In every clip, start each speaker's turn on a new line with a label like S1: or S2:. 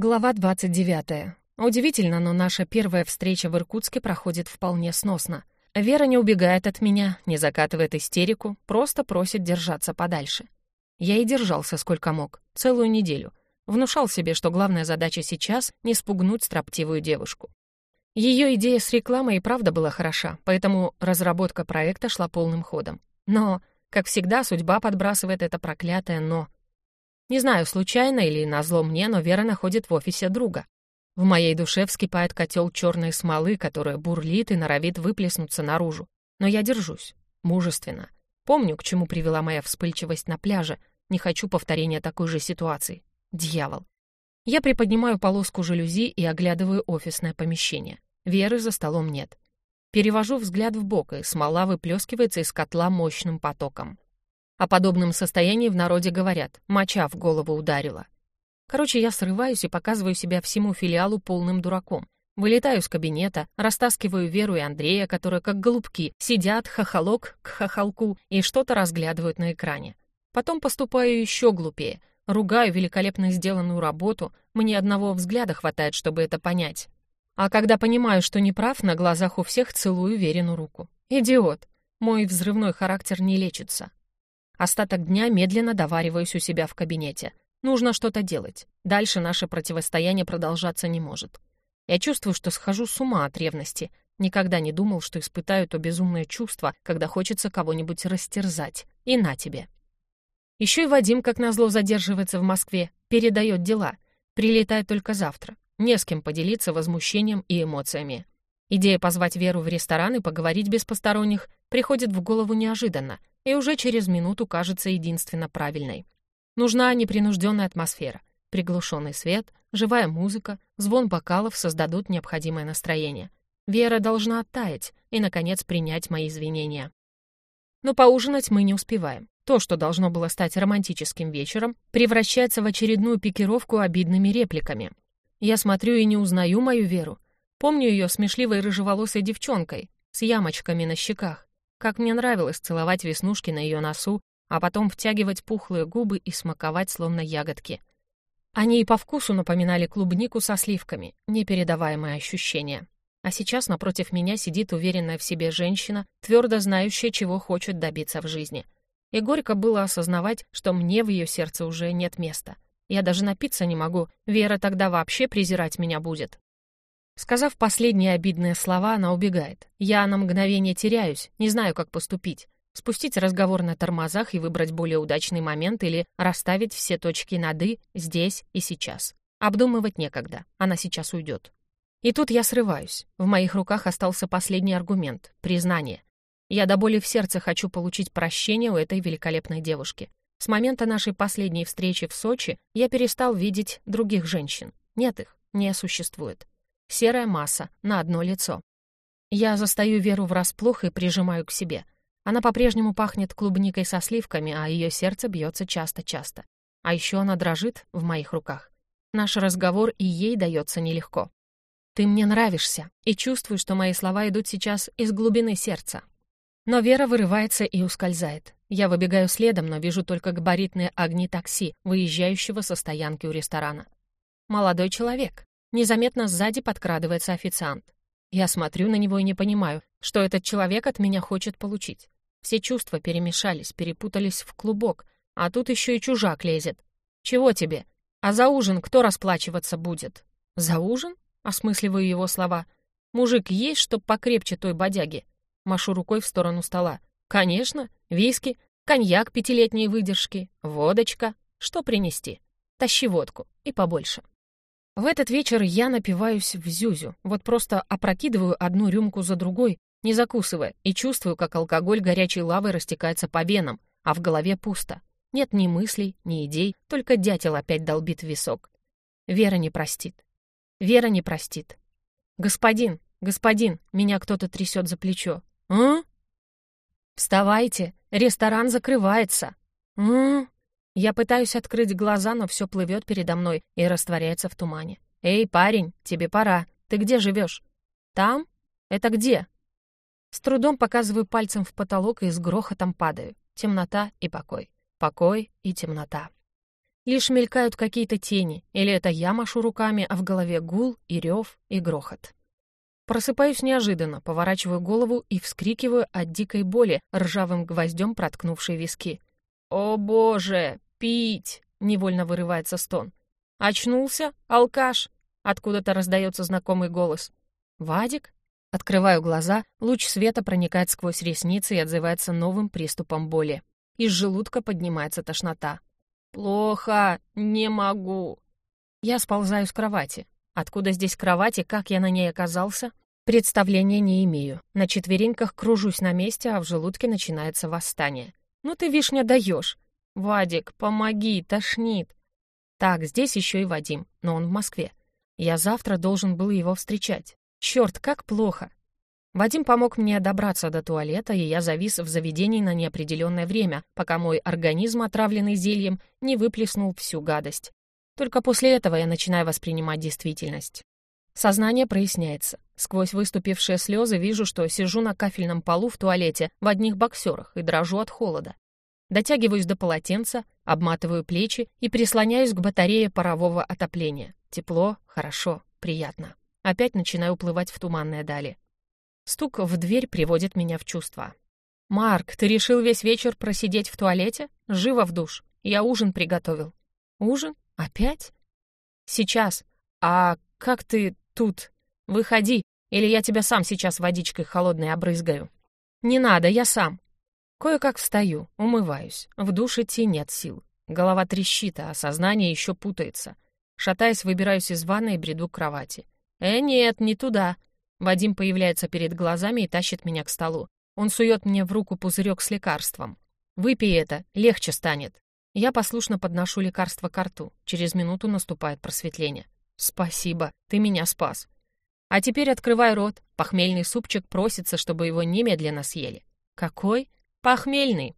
S1: Глава 29. Удивительно, но наша первая встреча в Иркутске проходит вполне сносно. Вера не убегает от меня, не закатывает истерику, просто просит держаться подальше. Я и держался сколько мог, целую неделю. Внушал себе, что главная задача сейчас — не спугнуть строптивую девушку. Ее идея с рекламой и правда была хороша, поэтому разработка проекта шла полным ходом. Но, как всегда, судьба подбрасывает это проклятое «но». Не знаю, случайно или назло мне, но Вера находит в офисе друга. В моей душе вскипает котел черной смолы, которая бурлит и норовит выплеснуться наружу. Но я держусь. Мужественно. Помню, к чему привела моя вспыльчивость на пляже. Не хочу повторения такой же ситуации. Дьявол. Я приподнимаю полоску жалюзи и оглядываю офисное помещение. Веры за столом нет. Перевожу взгляд в бок, и смола выплескивается из котла мощным потоком. О подобном состоянии в народе говорят «моча в голову ударила». Короче, я срываюсь и показываю себя всему филиалу полным дураком. Вылетаю из кабинета, растаскиваю Веру и Андрея, которые, как голубки, сидят хохолок к хохолку и что-то разглядывают на экране. Потом поступаю еще глупее. Ругаю великолепно сделанную работу, мне одного взгляда хватает, чтобы это понять. А когда понимаю, что не прав, на глазах у всех целую Верину руку. Идиот. Мой взрывной характер не лечится. Остаток дня медленно довариваюсь у себя в кабинете. Нужно что-то делать. Дальше наше противостояние продолжаться не может. Я чувствую, что схожу с ума от ревности. Никогда не думал, что испытаю то безумное чувство, когда хочется кого-нибудь растерзать. И на тебе. Еще и Вадим, как назло, задерживается в Москве, передает дела. Прилетает только завтра. Не с кем поделиться возмущением и эмоциями. Идея позвать Веру в ресторан и поговорить без посторонних приходит в голову неожиданно, и уже через минуту кажется единственно правильной. Нужна непринужденная атмосфера, приглушенный свет, живая музыка, звон бокалов создадут необходимое настроение. Вера должна оттаять и, наконец, принять мои извинения. Но поужинать мы не успеваем. То, что должно было стать романтическим вечером, превращается в очередную пикировку обидными репликами. Я смотрю и не узнаю мою Веру. Помню ее смешливой рыжеволосой девчонкой, с ямочками на щеках. Как мне нравилось целовать веснушки на ее носу, а потом втягивать пухлые губы и смаковать словно ягодки. Они и по вкусу напоминали клубнику со сливками, непередаваемое ощущение. А сейчас напротив меня сидит уверенная в себе женщина, твердо знающая, чего хочет добиться в жизни. И горько было осознавать, что мне в ее сердце уже нет места. Я даже напиться не могу, Вера тогда вообще презирать меня будет. Сказав последние обидные слова, она убегает. Я на мгновение теряюсь, не знаю, как поступить. Спустить разговор на тормозах и выбрать более удачный момент или расставить все точки над «и» здесь и сейчас. Обдумывать некогда, она сейчас уйдет. И тут я срываюсь. В моих руках остался последний аргумент — признание. Я до боли в сердце хочу получить прощение у этой великолепной девушки. С момента нашей последней встречи в Сочи я перестал видеть других женщин. Нет их, не существует серая масса на одно лицо. Я застаю Веру врасплох и прижимаю к себе. Она по-прежнему пахнет клубникой со сливками, а ее сердце бьется часто-часто. А еще она дрожит в моих руках. Наш разговор и ей дается нелегко. «Ты мне нравишься», и чувствую, что мои слова идут сейчас из глубины сердца. Но Вера вырывается и ускользает. Я выбегаю следом, но вижу только габаритные огни такси, выезжающего со стоянки у ресторана. Молодой человек. Незаметно сзади подкрадывается официант. Я смотрю на него и не понимаю, что этот человек от меня хочет получить. Все чувства перемешались, перепутались в клубок, а тут еще и чужак лезет. «Чего тебе? А за ужин кто расплачиваться будет?» «За ужин?» — осмысливаю его слова. «Мужик есть, чтоб покрепче той бодяги?» Машу рукой в сторону стола. «Конечно. Виски, коньяк пятилетней выдержки, водочка. Что принести? Тащи водку. И побольше». В этот вечер я напиваюсь в зюзю, вот просто опрокидываю одну рюмку за другой, не закусывая, и чувствую, как алкоголь горячей лавой растекается по венам, а в голове пусто. Нет ни мыслей, ни идей, только дятел опять долбит в висок. Вера не простит. Вера не простит. «Господин, господин!» — меня кто-то трясет за плечо. «А?» «Вставайте! Ресторан закрывается!» «А?» Я пытаюсь открыть глаза, но все плывет передо мной и растворяется в тумане. «Эй, парень, тебе пора. Ты где живешь?» «Там? Это где?» С трудом показываю пальцем в потолок и с грохотом падаю. Темнота и покой. Покой и темнота. Лишь мелькают какие-то тени, или это я машу руками, а в голове гул и рев и грохот. Просыпаюсь неожиданно, поворачиваю голову и вскрикиваю от дикой боли, ржавым гвоздем проткнувшей виски. «О боже! Пить!» — невольно вырывается стон. «Очнулся? Алкаш!» — откуда-то раздается знакомый голос. «Вадик?» Открываю глаза, луч света проникает сквозь ресницы и отзывается новым приступом боли. Из желудка поднимается тошнота. «Плохо, не могу». Я сползаю с кровати. Откуда здесь кровать и как я на ней оказался? Представления не имею. На четвереньках кружусь на месте, а в желудке начинается восстание. «Ну ты, вишня, даешь!» «Вадик, помоги, тошнит!» Так, здесь еще и Вадим, но он в Москве. Я завтра должен был его встречать. Черт, как плохо! Вадим помог мне добраться до туалета, и я завис в заведении на неопределенное время, пока мой организм, отравленный зельем, не выплеснул всю гадость. Только после этого я начинаю воспринимать действительность. Сознание проясняется. Сквозь выступившие слезы вижу, что сижу на кафельном полу в туалете в одних боксерах и дрожу от холода. Дотягиваюсь до полотенца, обматываю плечи и прислоняюсь к батарее парового отопления. Тепло, хорошо, приятно. Опять начинаю уплывать в туманные дали. Стук в дверь приводит меня в чувство. «Марк, ты решил весь вечер просидеть в туалете? Живо в душ. Я ужин приготовил». «Ужин? Опять?» «Сейчас. А как ты тут? Выходи, или я тебя сам сейчас водичкой холодной обрызгаю». «Не надо, я сам». Кое-как встаю, умываюсь. В душ идти нет сил. Голова трещит, а сознание еще путается. Шатаясь, выбираюсь из ванной и бреду к кровати. «Э, нет, не туда. Вадим появляется перед глазами и тащит меня к столу. Он сует мне в руку пузырек с лекарством. «Выпей это, легче станет». Я послушно подношу лекарство к рту. Через минуту наступает просветление. «Спасибо, ты меня спас». А теперь открывай рот. Похмельный супчик просится, чтобы его немедленно съели. Какой? Похмельный.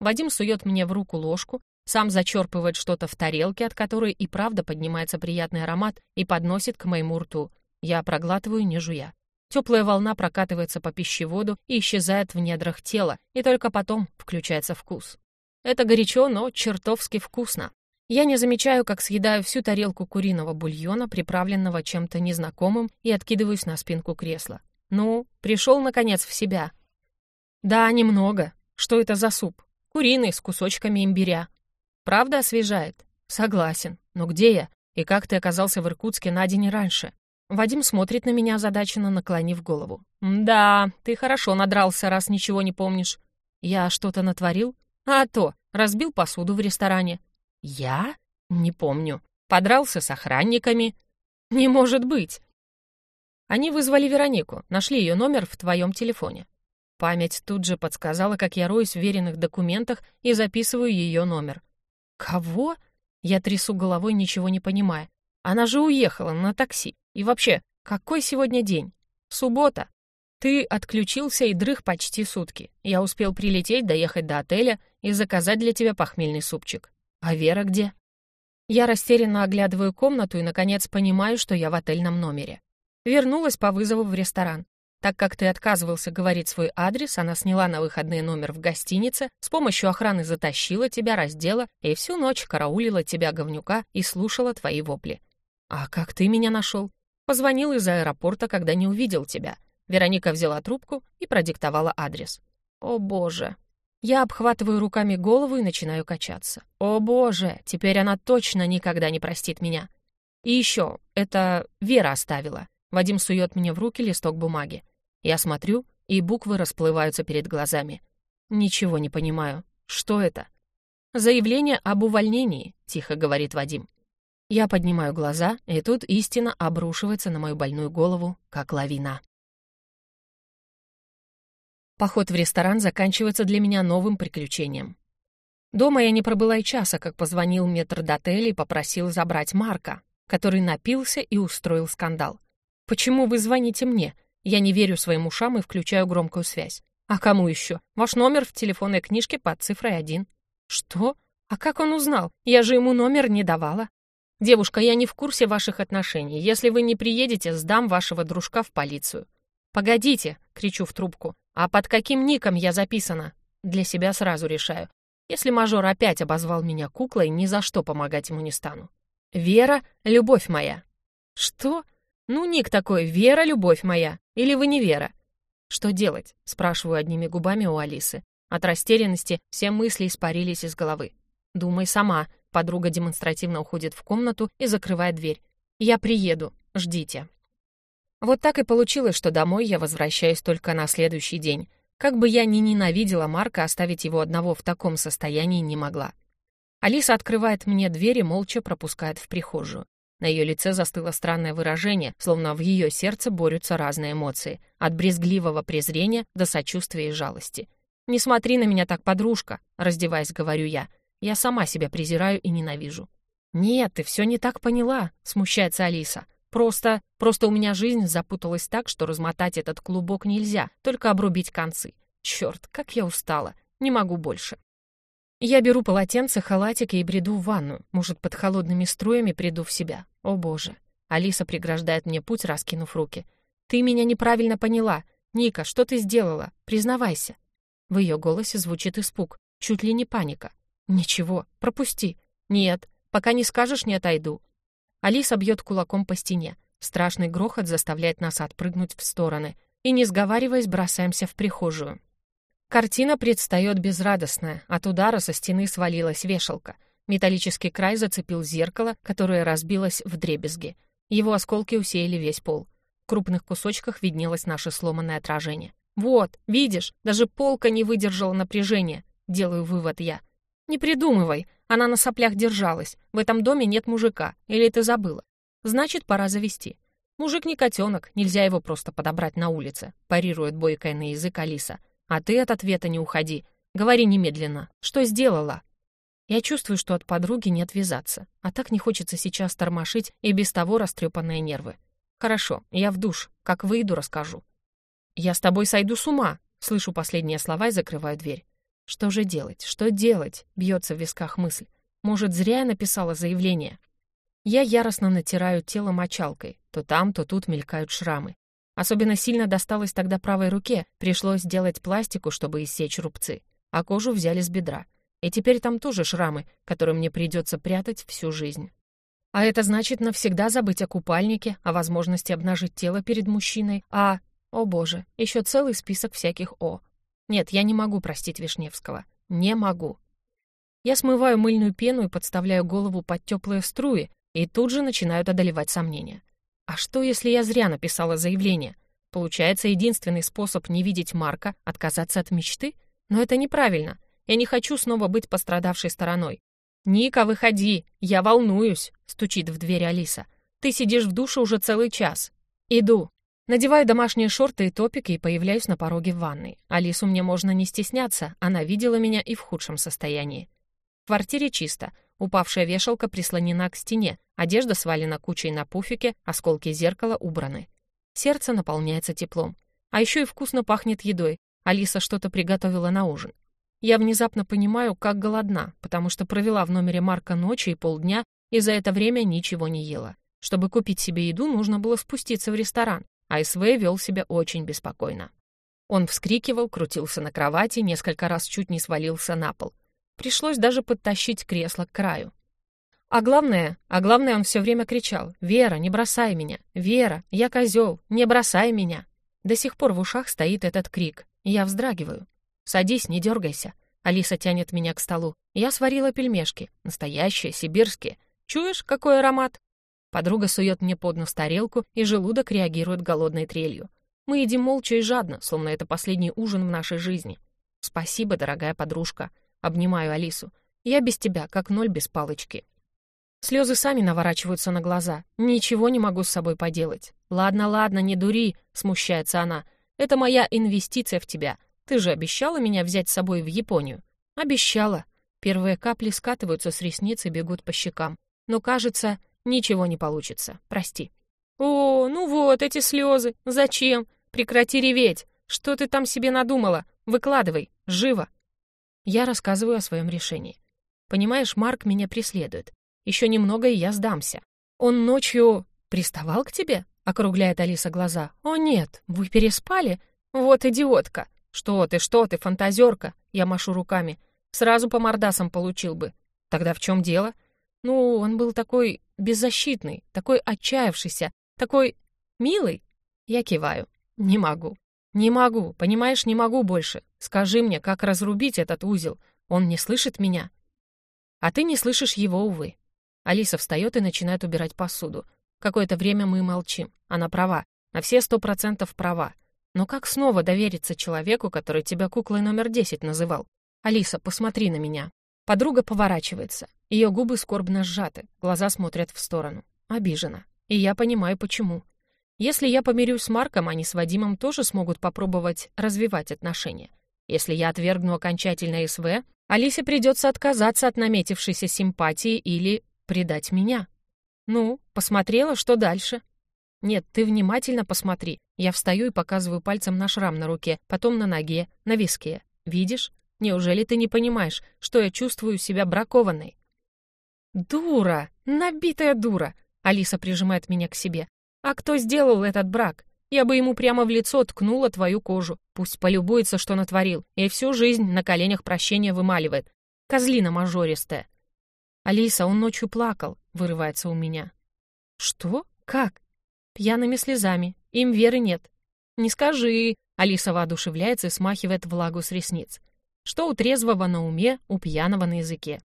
S1: Вадим сует мне в руку ложку, сам зачерпывает что-то в тарелке, от которой и правда поднимается приятный аромат, и подносит к моему рту. Я проглатываю, не жуя. Теплая волна прокатывается по пищеводу и исчезает в недрах тела, и только потом включается вкус. Это горячо, но чертовски вкусно. Я не замечаю, как съедаю всю тарелку куриного бульона, приправленного чем-то незнакомым, и откидываюсь на спинку кресла. Ну, пришел, наконец, в себя. Да, немного. Что это за суп? Куриный, с кусочками имбиря. Правда освежает? Согласен. Но где я? И как ты оказался в Иркутске на день раньше? Вадим смотрит на меня озадаченно, наклонив голову. «Да, ты хорошо надрался, раз ничего не помнишь. Я что-то натворил? А то, разбил посуду в ресторане». «Я? Не помню. Подрался с охранниками?» «Не может быть!» Они вызвали Веронику, нашли ее номер в твоем телефоне. Память тут же подсказала, как я роюсь в веренных документах и записываю ее номер. «Кого?» Я трясу головой, ничего не понимая. Она же уехала на такси. И вообще, какой сегодня день? Суббота. Ты отключился и дрых почти сутки. Я успел прилететь, доехать до отеля и заказать для тебя похмельный супчик. А Вера где? Я растерянно оглядываю комнату и, наконец, понимаю, что я в отельном номере. Вернулась по вызову в ресторан. Так как ты отказывался говорить свой адрес, она сняла на выходные номер в гостинице, с помощью охраны затащила тебя, раздела и всю ночь караулила тебя, говнюка, и слушала твои вопли. А как ты меня нашел? Позвонил из аэропорта, когда не увидел тебя. Вероника взяла трубку и продиктовала адрес. О боже. Я обхватываю руками голову и начинаю качаться. О боже, теперь она точно никогда не простит меня. И еще, это Вера оставила. Вадим сует мне в руки листок бумаги. Я смотрю, и буквы расплываются перед глазами. Ничего не понимаю. Что это? «Заявление об увольнении», — тихо говорит Вадим. Я поднимаю глаза, и тут истина обрушивается на мою больную голову, как лавина. Поход в ресторан заканчивается для меня новым приключением. Дома я не пробыла и часа, как позвонил метрдотель и попросил забрать Марка, который напился и устроил скандал. «Почему вы звоните мне?» Я не верю своим ушам и включаю громкую связь. «А кому еще? Ваш номер в телефонной книжке под цифрой один». «Что? А как он узнал? Я же ему номер не давала». «Девушка, я не в курсе ваших отношений. Если вы не приедете, сдам вашего дружка в полицию». «Погодите!» — кричу в трубку. «А под каким ником я записана?» Для себя сразу решаю. Если мажор опять обозвал меня куклой, ни за что помогать ему не стану. Вера — любовь моя. Что? Ну, ник такой, Вера — любовь моя. Или вы не Вера? Что делать? Спрашиваю одними губами у Алисы. От растерянности все мысли испарились из головы. Думай сама. Подруга демонстративно уходит в комнату и закрывает дверь. Я приеду. Ждите. Вот так и получилось, что домой я возвращаюсь только на следующий день. Как бы я ни ненавидела Марка, оставить его одного в таком состоянии не могла. Алиса открывает мне дверь и молча пропускает в прихожую. На ее лице застыло странное выражение, словно в ее сердце борются разные эмоции, от брезгливого презрения до сочувствия и жалости. «Не смотри на меня так, подружка», — раздеваясь, говорю я. «Я сама себя презираю и ненавижу». «Нет, ты все не так поняла», — смущается Алиса. «Просто... просто у меня жизнь запуталась так, что размотать этот клубок нельзя, только обрубить концы. Черт, как я устала. Не могу больше». Я беру полотенце, халатик и бреду в ванну. Может, под холодными струями приду в себя. О боже. Алиса преграждает мне путь, раскинув руки. «Ты меня неправильно поняла. Ника, что ты сделала? Признавайся». В ее голосе звучит испуг, чуть ли не паника. «Ничего, пропусти». «Нет, пока не скажешь, не отойду». Алиса бьет кулаком по стене. Страшный грохот заставляет нас отпрыгнуть в стороны. И, не сговариваясь, бросаемся в прихожую. Картина предстает безрадостная. От удара со стены свалилась вешалка. Металлический край зацепил зеркало, которое разбилось в дребезги. Его осколки усеяли весь пол. В крупных кусочках виднелось наше сломанное отражение. «Вот, видишь, даже полка не выдержала напряжения», — делаю вывод я. «Не придумывай, она на соплях держалась. В этом доме нет мужика, или ты забыла? Значит, пора завести. Мужик не котенок, нельзя его просто подобрать на улице», — парирует бойкая на язык Алиса. А ты от ответа не уходи. Говори немедленно. Что сделала?» Я чувствую, что от подруги не отвязаться, а так не хочется сейчас тормошить и без того растрепанные нервы. «Хорошо, я в душ. Как выйду, расскажу». «Я с тобой сойду с ума», — слышу последние слова и закрываю дверь. «Что же делать? Что делать?» — бьется в висках мысль. «Может, зря я написала заявление?» Я яростно натираю тело мочалкой. То там, то тут мелькают шрамы. Особенно сильно досталось тогда правой руке, пришлось делать пластику, чтобы иссечь рубцы, а кожу взяли с бедра. И теперь там тоже шрамы, которые мне придется прятать всю жизнь. А это значит навсегда забыть о купальнике, о возможности обнажить тело перед мужчиной, а... О боже, еще целый список всяких «о». Нет, я не могу простить Вишневского. Не могу. Я смываю мыльную пену и подставляю голову под теплые струи, и тут же начинают одолевать сомнения. А что, если я зря написала заявление? Получается, единственный способ не видеть Марка — отказаться от мечты? Но это неправильно. Я не хочу снова быть пострадавшей стороной. «Ника, выходи! Я волнуюсь!» — стучит в дверь Алиса. «Ты сидишь в душе уже целый час». «Иду». Надеваю домашние шорты и топики и появляюсь на пороге ванной. Алису мне можно не стесняться, она видела меня и в худшем состоянии. В квартире чисто. Упавшая вешалка прислонена к стене, одежда свалена кучей на пуфике, осколки зеркала убраны. Сердце наполняется теплом. А еще и вкусно пахнет едой. Алиса что-то приготовила на ужин. Я внезапно понимаю, как голодна, потому что провела в номере Марка ночи и полдня, и за это время ничего не ела. Чтобы купить себе еду, нужно было спуститься в ресторан, а СВ вел себя очень беспокойно. Он вскрикивал, крутился на кровати, несколько раз чуть не свалился на пол. Пришлось даже подтащить кресло к краю. А главное, а главное, он все время кричал «Вера, не бросай меня! Вера, я козел, не бросай меня!» До сих пор в ушах стоит этот крик. Я вздрагиваю. «Садись, не дергайся!» Алиса тянет меня к столу. Я сварила пельмешки. Настоящие, сибирские. Чуешь, какой аромат? Подруга сует мне под нос тарелку, и желудок реагирует голодной трелью. Мы едим молча и жадно, словно это последний ужин в нашей жизни. Спасибо, дорогая подружка. Обнимаю Алису. Я без тебя, как ноль без палочки. Слезы сами наворачиваются на глаза. Ничего не могу с собой поделать. Ладно, ладно, не дури, смущается она. Это моя инвестиция в тебя. Ты же обещала меня взять с собой в Японию. Обещала. Первые капли скатываются с ресниц и бегут по щекам. Но, кажется, ничего не получится. Прости. О, ну вот, эти слезы. Зачем? Прекрати реветь. Что ты там себе надумала? Выкладывай. Живо. Я рассказываю о своем решении. Понимаешь, Марк меня преследует. Еще немного, и я сдамся. Он ночью приставал к тебе? Округляет Алиса глаза. О нет, вы переспали? Вот идиотка. Что ты, что ты, фантазерка? Я машу руками. Сразу по мордасам получил бы. Тогда в чем дело? Ну, он был такой беззащитный, такой отчаявшийся, такой милый. Я киваю. Не могу. Не могу, понимаешь, не могу больше. Скажи мне, как разрубить этот узел. Он не слышит меня. А ты не слышишь его, увы. Алиса встает и начинает убирать посуду. Какое-то время мы молчим. Она права. На все сто процентов права. Но как снова довериться человеку, который тебя куклой номер десять называл? Алиса, посмотри на меня. Подруга поворачивается. Ее губы скорбно сжаты, глаза смотрят в сторону. Обижена. И я понимаю, почему. Если я помирюсь с Марком, они с Вадимом тоже смогут попробовать развивать отношения. Если я отвергну окончательно СВ, Алисе придется отказаться от наметившейся симпатии или предать меня. Ну, посмотрела, что дальше? Нет, ты внимательно посмотри. Я встаю и показываю пальцем на шрам на руке, потом на ноге, на виске. Видишь? Неужели ты не понимаешь, что я чувствую себя бракованной? Дура! Набитая дура! Алиса прижимает меня к себе. А кто сделал этот брак? Я бы ему прямо в лицо ткнула твою кожу. Пусть полюбуется, что натворил, и всю жизнь на коленях прощения вымаливает. Козлина мажористая. «Алиса, он ночью плакал», — вырывается у меня. «Что? Как?» «Пьяными слезами. Им веры нет». «Не скажи», — Алиса воодушевляется и смахивает влагу с ресниц. Что у трезвого на уме, у пьяного на языке.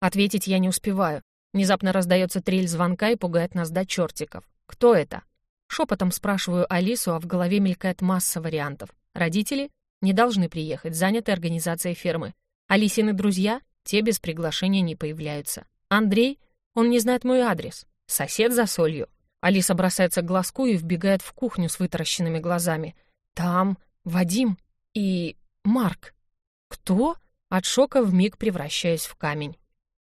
S1: Ответить я не успеваю. Внезапно раздается трель звонка и пугает нас до чертиков. «Кто это?» Шепотом спрашиваю Алису, а в голове мелькает масса вариантов. Родители не должны приехать, заняты организацией фермы. Алисины друзья, те без приглашения не появляются. Андрей, он не знает мой адрес. Сосед за солью. Алиса бросается к глазку и вбегает в кухню с вытаращенными глазами. Там Вадим и Марк. Кто? От шока вмиг превращаюсь в камень.